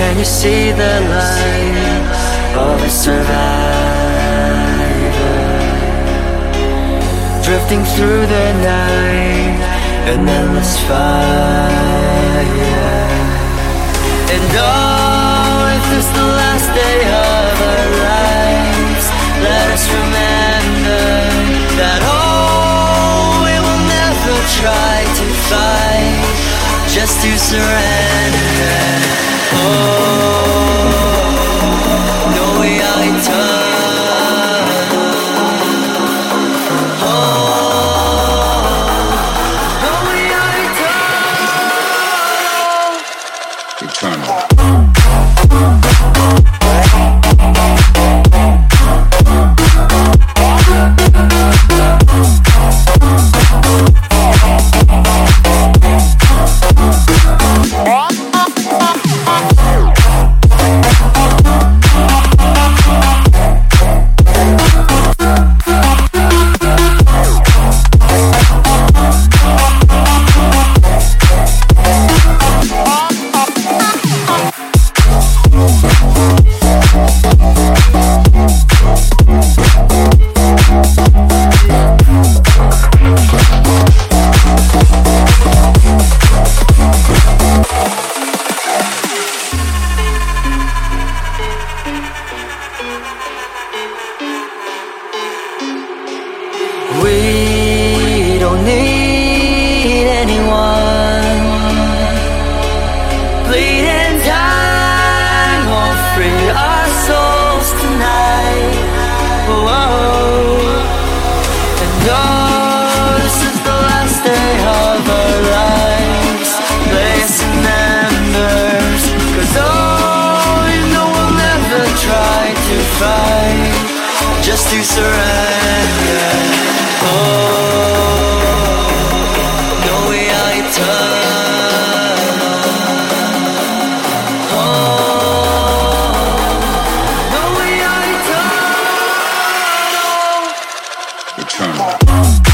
Can you see the light of a survivor? Drifting through the night, an endless fire. And oh, if it's the last day of our lives, let us remember that oh, we will never try to fight, just to surrender. don't need anyone. Bleeding time, we'll free our souls tonight. Whoa. And oh, this is the last day of our lives. Place and embers. Cause oh, you know we'll never try to fight. Just to surrender. Oh. Chama.